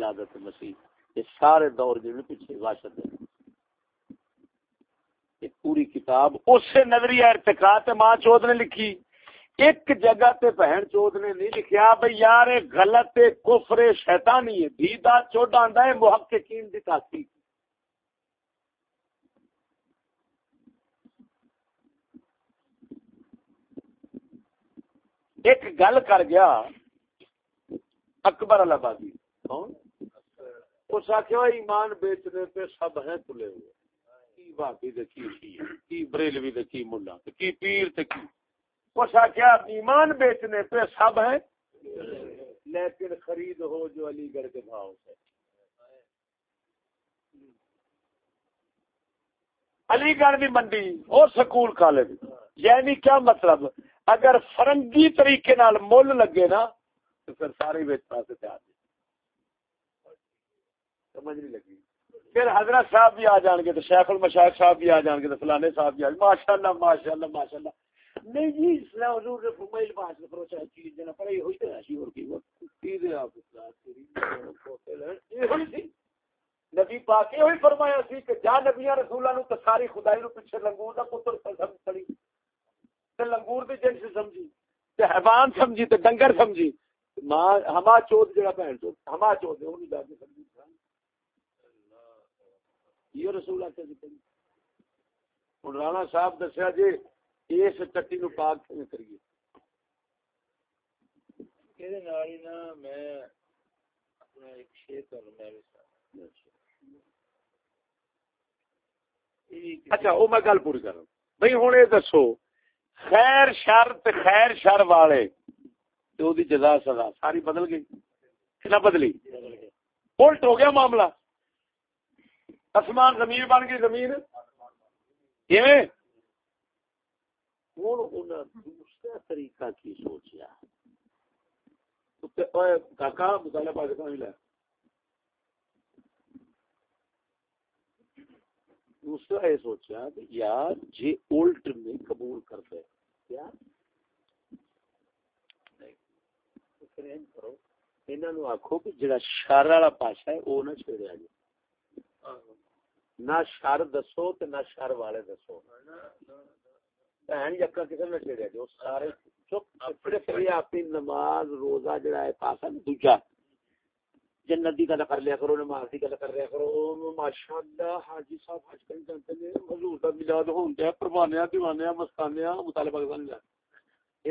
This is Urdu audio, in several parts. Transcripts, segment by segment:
ولادت مسیح۔ یہ سارے دور جو پیچھے واشد ہے۔ یہ پوری کتاب اس نظریہ ارتقاط ماں چود نے لکھی۔ ایک جگہ تے بہن چود نے نہیں لکھیا، بھئی یار غلط کفر شیطانی ہے۔ دیدہ چوڑا آندا ہے، محققین دی تحقیق ایک گل کر گیا، اکبر الہبادی کون؟ اس آخیا ایمان بیچنے پہ سب ہیں تلے ہوئے۔ کی بھابی دے کی کی بریلوی دے کی ملا کی پیر تے کی۔ اس آخیا ایمان بیچنے پہ سب ہیں۔ لیکن خرید ہو جو علی گڑھ کے بھاؤ سے۔ علی گڑھ بھی منڈی اور سکول کالج۔ یعنی کیا مطلب؟ اگر فرنگی طریقے نال مول لگے نا، تو پھر سارے ویچ پاسے تیار سمجھ نہیں لگی۔ پھر حضرت صاحب بھی آ جان گے تو شیخ المشاہد صاحب بھی آ جان گے تو فلانے صاحب بھی آ ماشاء اللہ ماشاء اللہ ماشاء اللہ نہیں جی اسلام حضور نے فرمائل باس نے فرو چاہے چیز دینا پڑے، یہ ہوئی تو ایسی اور کی وقت۔ کی دے آپ اصلاح تیری یہ ہوئی تھی۔ نبی پاک یہ ہوئی فرمایا سی کہ جا نبیاں رسولہ نو تو ساری خدائی نو پیچھے لنگور دا پتر سمجھ پڑی۔ تے لنگور دی جنس سمجھی، تے حیوان سمجھی، تے ڈنگر سمجھی۔ ماں ہما چوت جڑا بہن چوت ہما چوت ہے اونوں جا کے سمجھی۔ یہ رسول رانا صاحب دسیا جی اس چٹی نو پاک کریے؟ میں اپنا ایک شیئر کروں میں اچھا وہ میں گل پوری کر بھائی ہوں یہ دسو خیر شر خیر شر والے تو دی جزا سزا ساری بدل گئی نہ بدلی؟ الٹ ہو گیا معاملہ۔ آسمان زمین بن گئی زمین۔ دوسرا طریقہ کی سوچیا؟ کاکا مطالعہ پاکستان لیا دوسرا یہ سوچا کہ یار جی الٹ میں قبول کر کرتے کیا؟ آخو کہ جڑا شر والا پاسا ہے وہ نہ چھیڑیا جی نہ شر دسو نہ شر والے دسو۔ بہن نے جی سارے چپ اپنی نماز روزہ جڑا ہے پاسا دوجا۔ جنت دی گل کر لیا کرو نماز دی گل کر لیا کرو۔ ماشاءاللہ حاجی صاحب حج کرن جانتے نے حضور دا میلاد ہوندا پروانیاں دیوانیاں مستانیاں مطالبہ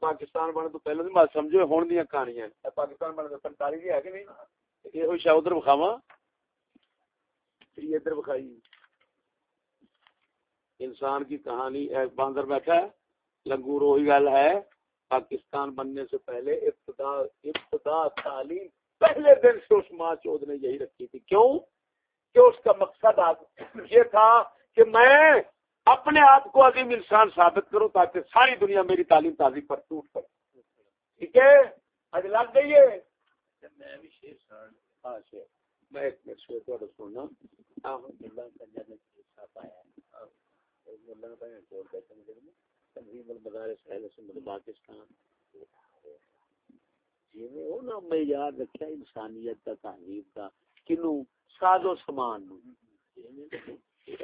پاکستان یہ تو پہلے دی بات سمجھو ہون دی کہانیاں۔ ہیں پاکستان تو 45 دی ہے کہ نہیں؟ یہ ہوئی شاہ ادھر بخاواں یہ ادھر بخائی۔ انسان کی کہانی باندر بیٹھا ہے لنگور وہی گل ہے پاکستان بننے سے پہلے ابتدا ابتدا تعلیم پہلے دن سے اس ماں چود نے یہی رکھی تھی۔ کیوں؟ کہ اس کا مقصد یہ تھا کہ میں اپنے آپ کو عظیم انسان ثابت کروں تاکہ ساری دنیا میری تعلیم تازی پر ٹوٹ پڑے۔ ٹھیک ہے؟ آج لگ گئی ہے۔ میں ایک منٹ سے تھوڑا سننا پاکستان۔ جی میں یاد رکھا انسانیت کا تہذیب ساز و سامان جی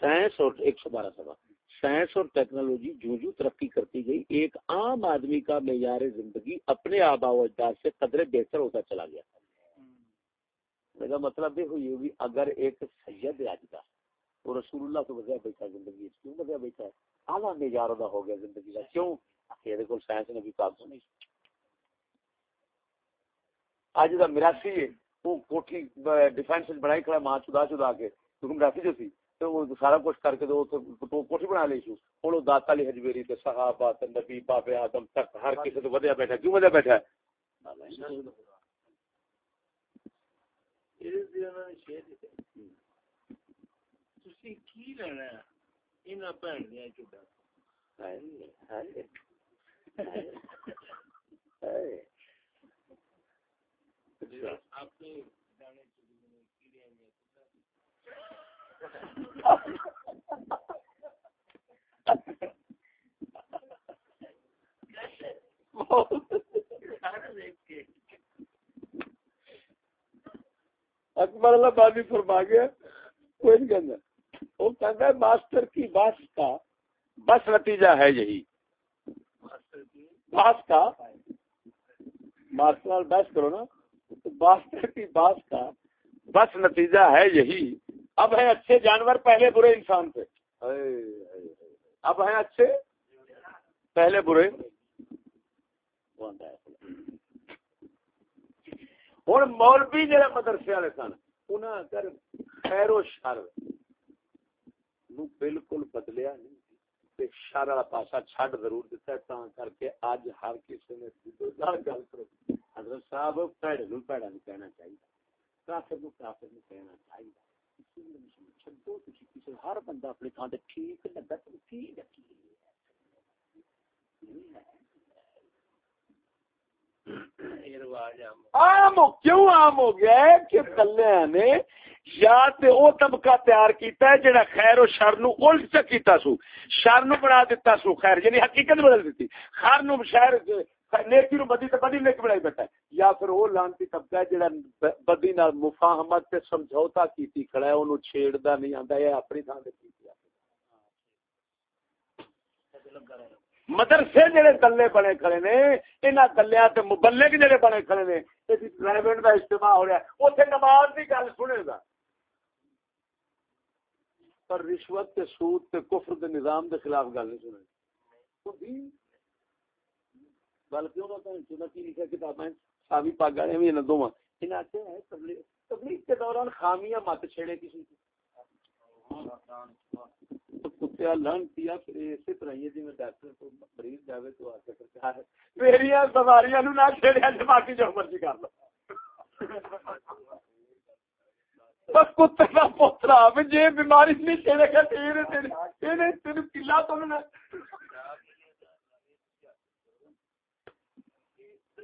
سائنس اور ایک سو بارہ سوا۔ سائنس اور ٹیکنالوجی جو جو ترقی کرتی گئی، ایک عام آدمی کا معیار زندگی اپنے آبا و اجداد سے قدرے بہتر ہوتا چلا گیا میرا مطلب یہ ہوئی ہوگی اگر ایک سید آج کا وہ رسول اللہ تو وجہ بیٹھا زندگی کیوں وجہ بیٹھا ہے؟ اعلیٰ معیار ادا ہو گیا زندگی کا۔ کیوں؟ یہ سائنس نے بھی پاک نہیں۔ اج دا مراسی ہے وہ کوٹھی ڈیفینس بنائی کھڑا ماں چدا چدا کے کیونکہ مراسی جو سی تو وہ سارا کچھ کر کے تو بنا لی شو ہوں داتا علی حجویری تے صحابہ تے نبی باپ آدم تک ہر کسی تو ودیا بیٹھا کیوں ودیا بیٹھا ہے؟ اکبر اللہ بادی فرما گیا، کوئی کے اندر وہ کہتا ہے، ماسٹر کی بات کا، بس نتیجہ ہے یہی۔ باس کا، ماسٹر بحث کرو نا ماسٹر کی باس کا، بس نتیجہ ہے یہی۔ اب ہے اچھے جانور پہلے برے انسان تھے۔ اب ہیں اچھے پہلے برے۔ ہوں مولوی جہاں مدرسے والے سن انہیں اگر خیر و شر نو بالکل بدلیا نہیں۔ شر والا پاسا چڈ ضرور دیتا ہے، تا کر کے اج ہر کسی نے گل کرو۔ حضرت صاحب پیڑے نو پیڑا نہیں کہنا چاہیے۔ کافر نو کافر نہیں کہنا چاہیے۔ ہر بندہ اپنے تھان سے ٹھیک لگا تو ٹھیک عام کیوں عام ہو گیا ہے کہ کلیاں نے یا تے او طبقہ تیار کیتا ہے جڑا خیر و شر نو الٹ کیتا سو شر نو بنا دیتا سو خیر یعنی حقیقت بدل دیتی۔ خیر نو شہر نیکی نو بدی تے بدی نیک بنائی بیٹھا ہے۔ یا پھر او لانتی طبقہ ہے جڑا بدی نال مفاہمت تے سمجھوتا کیتی کھڑا ہے، اونوں چھیڑدا نہیں آندا، اے اپنی تھان تے کیتی ہے مدرسے جڑے دلے بنے کھڑے نے، انہاں دلیاں تے مبلغ جڑے بنے کھڑے نے، اے جی پرائیویٹ دا اجتماع ہو رہا ہے، اوتھے نماز دی گل سنے گا۔ پر رشوت تے سود تے کفر دے نظام دے خلاف گل نہیں سنے۔ گل کیوں نہ سنا کی لکھا کتابیں ساوی پاگا نے بھی انہاں دوواں انہاں تے ہے تبلیغ تبلیغ کے دوران خامیاں مت چھڑے کسی کی کتیا لن کیا پھر اسی طرح یہ جی میں ڈاکٹر کو مریض جاوے تو آ کے سرکار ہے میری بیماریاں نو نہ چھڑیا تے باقی جو مرضی کر لو بس کتے کا پوترا میں جے بیماری نہیں چھڑے گا تیرے تیرے تیرے تیرے کلا تو نہ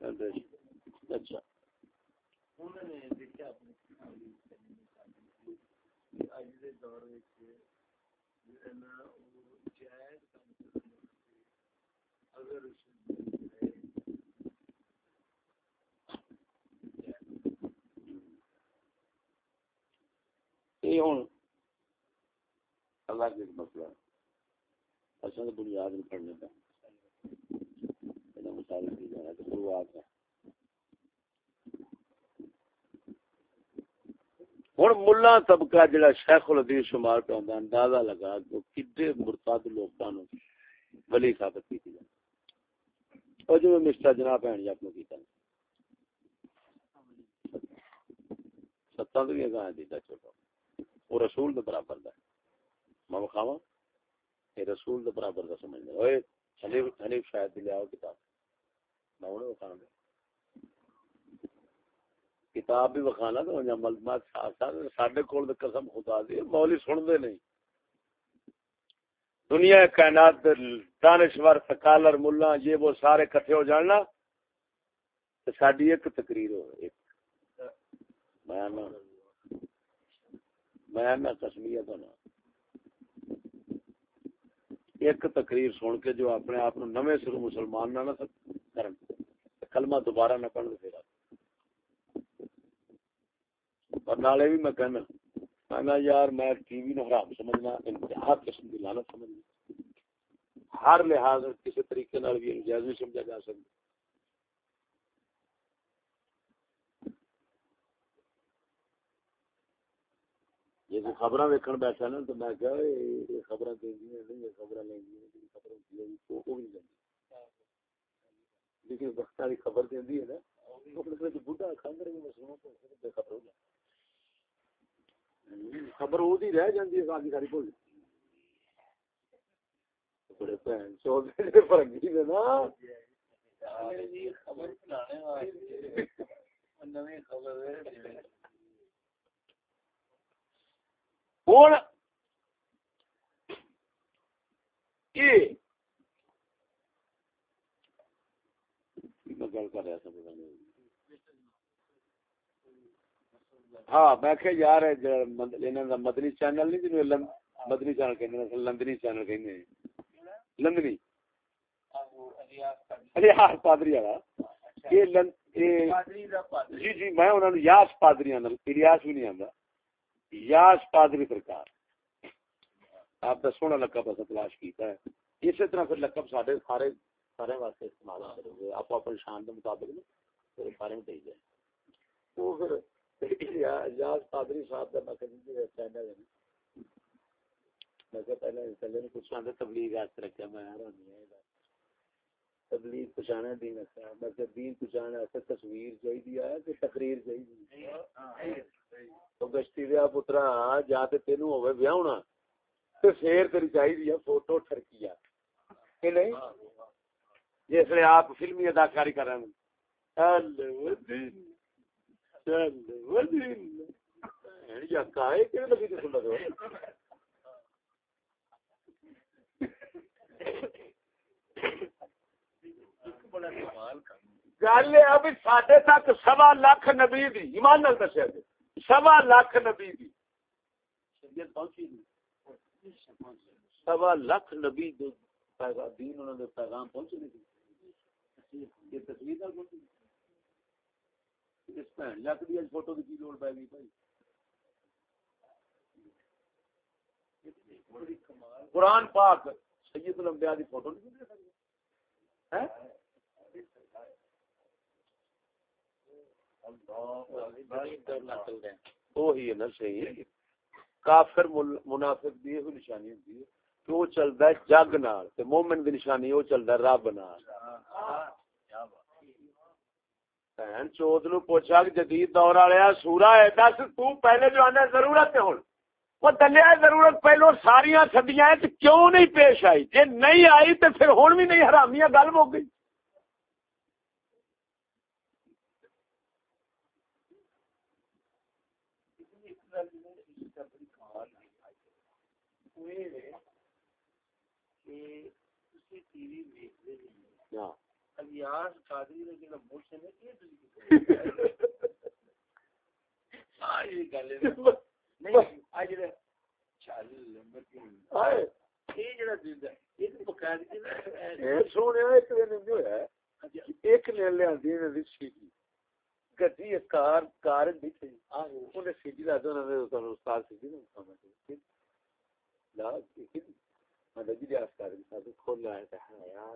اچھا اللہ کے مسئلہ اصل بنیاد نہیں پڑھنے کا مثال کی جانا شروعات ہے۔ ہوں ملا طبقہ جڑا شیخ الدین شمار پہ آتا اندازہ لگا تو کتنے مرتاد لوگوں ولی ثابت کی جائے۔ اور جو مسٹر جناب بہن جی اپنے کیتا ستاں تو یہ کہاں دیتا چھوٹا وہ رسول دے برابر دا میں بخاوا یہ رسول دے برابر دا سمجھ لے اوئے حنیف حنیف شاید دی لیاؤ کتاب میں انہیں بخانا دے کتاب بھی بخانا تو انہیں معلومات کول قسم خدا دی، مولی سن دے نہیں۔ دنیا کائنات دانشور، سکالر، ملا، یہ وہ سارے کٹھے ہو جاننا تو ساری ایک تقریر ہو، ایک۔ میں کسمیا تو نا ایک تقریر سن کے جو اپنے آپ نویں سر مسلمان نہ کرن۔ کلمہ دوبارہ نہ پڑھ پھر اور نالے بھی میں کہنا، میں یار میں ٹی وی نو حرام سمجھنا، انتہا قسم کی لانت سمجھنا ہر لحاظ کسی طریقے نال بھی جائز نہیں سمجھا جا سکتا۔ جی خبر ویکن بیٹھا نا تو میں کیا خبر نہیں خبر خبر لیکن وقت والی خبر دینی ہے نا بڑھا کھانے خبر ہو جائے خبر وہ رہ جاتی ہے ساری ساری بھول بڑے نا۔ ہاں، جی، خبر سنانے واسطے نویں خبر ہے ہوں۔ یہ میں گل کر رہا تھا ہاں میں کہ یار مدنی چینل نہیں جنوب مدنی چینل لندنی چینل لندنی؟ پادری والا۔ جی جی میں یاس پادری بھی نہیں آتا یاس پادری سرکار۔ آپ کا سونا لقب اصل تلاش کیتا ہے۔ اسی طرح پھر لقب سارے سارے سارے واسطے استعمال کریں گے آپ اپنے شان کے مطابق نا پھر سارے میں دے جائے۔ وہ پھر اجاز پادری صاحب کا میں چینل ہے میں پہلے چلے نے کچھ آدھے تبلیغ واسطے رکھا میں آ رہا یار تبلیغ پہچانا دین رکھا میں کہ دین پہچانا ایسے تصویر چاہیے ہے کہ تقریر چاہیے؟ گشتی دیا پترا جا تے تینوں ہوئے بیاہ تے پھر تیری چاہیے فوٹو ٹھرکیا کہ نہیں جس لیے آپ فلمی اداکاری کر رہے ہیں گل ہے ابھی سڈے تک سوا لاکھ نبی دی ایمان نال دسیا جی سوا لاکھ نبی دی۔ سوا لاکھ نبی پیغام پیغام پہنچے یہ تصویر فوٹو کی لوڑ پی گئی قرآن پاک سید الانبیاء دی فوٹو نہیں دے سکتے؟ وہی ہے نا صحیح۔ کافر منافق دی یہ نشانی ہوتی ہے کہ وہ چلتا ہے جگ نال تے مومن دی نشانی وہ چلتا ہے رب نال۔ بہن، چوت نو پوچھا کہ جدید دور والے سورا ہے، دس، تو پہلے جو آنا ضرورت ہے ہوں وہ دلیا ضرورت، پہلو ساری سدیاں کیوں نہیں پیش آئی؟ جی نہیں آئی تو پھر ہوں بھی نہیں، حرامیاں گل ہو گئی۔ Yeah. الیاس قادری نے یہ ہاں ہائے یہ جڑا دیندا یہ تو بقا دی نا سونے ایک دن نہیں ہویا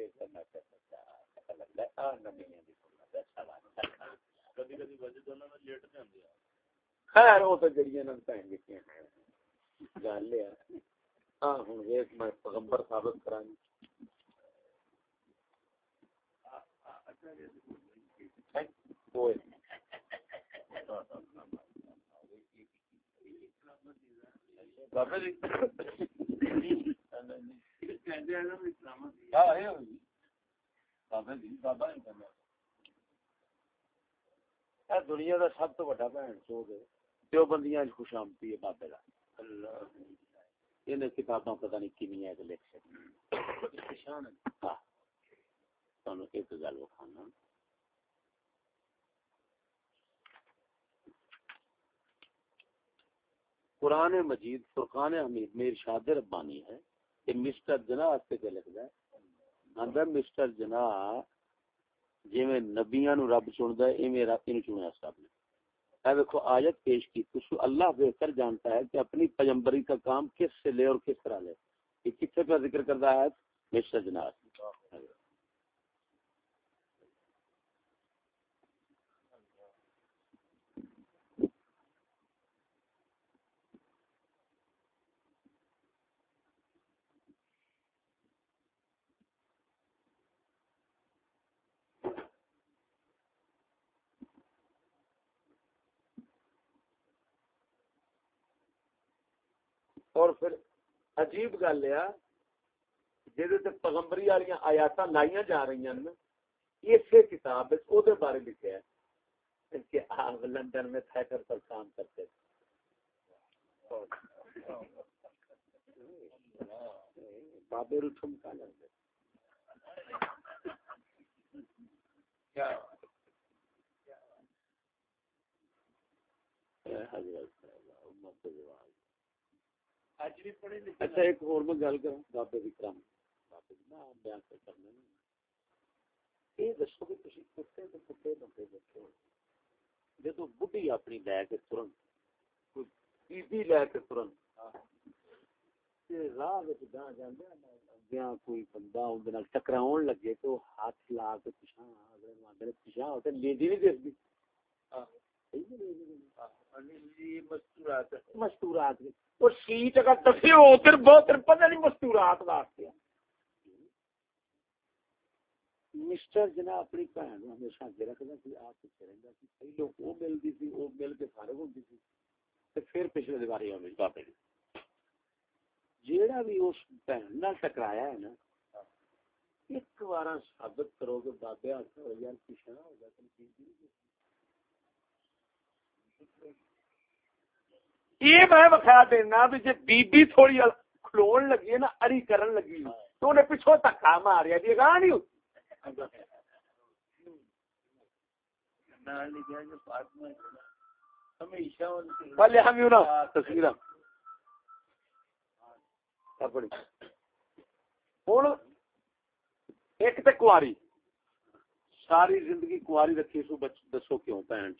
ایک نے لیا دین دی سی گڈی کار کار دی تھی اونے سی دی دا دون نے تو میں جی دی اس کار دی ساتھ کھول لایا ہے یار لے خیر وہ تو جڑی بھن دیتی گل ہے ہاں ہوں میں پیغمبر ثابت کرا بابا جی دنیا کا سب تو بڑا بہن چو گئے دو بندیاں خوش آمتی ہے بابے کا کتاباں پتہ نہیں کنیا لکھ سکتی ہاں ایک گل وکھانا قرآن مجید فرقان حمید میں ارشاد ربانی ہے کہ مسٹر جنا واسطے کیا لکھدا ہے اندر مسٹر جنا جویں جی نبیاں نو رب چندا ہے ایویں رب نو چنیا سب نے۔ اے دیکھو آیت پیش کی تو اللہ بہتر جانتا ہے کہ اپنی پیغمبری کا کام کس سے لے اور کس طرح لے۔ یہ کتنے کا ذکر کرتا ہے مسٹر جنا اور پھر عجیب گل ہے جہد پیغمبری والی آیات لائیا جا رہی ہیں اسی کتاب او دے بارے لکھا ہے۔ کہ آپ لندن میں تھیٹر پر کام کرتے تھے۔ بابے رو ٹھمکا لگتے کیا حضرت امت جواب اج بھی پڑھے لکھے اچھا ایک اور میں گل کراں بابے دی کرام بابے بیان کر کرنا نہیں یہ دسو کہ تسی کتے تے کتے بندے جدو بڈھی اپنی لے کے ترن کوئی لے کے ترن تے راہ وچ گاں جاندے اگیاں کوئی بندہ اون دے نال ٹکراون لگے تو ہاتھ لا کے اگلے تے لیڈی نہیں دسدی مستورات اور سیٹ اگر دفے ہو ادھر بہت پتہ نہیں مستورات واسطے۔ مسٹر جنا اپنی بہن نو ہمیشہ اگے رکھدا سی، آپ پیچھے رہندا سی۔ پہلو وہ ملدی سی، وہ مل کے فارغ ہوندی سی۔ تے پھر پچھلے دیواری آوندی بابے دی جیڑا بھی اس بہن نال ٹکرایا ہے نا، ایک بار ثابت کرو کہ بابے ہاتھ ہو یار پیچھے ہو گیا تم کی یہ میں بخا دینا بھی جی بی بی تھوڑی کھلون لگی ہے نا، اری کرن لگی تو انہیں پچھو دھکا ماریا جی گاہ نہیں ہوتی پہلے ہم یوں نا، تصویر ہوں، ایک تے کواری۔ ساری زندگی کواری رکھی سو دسو کیوں، بہن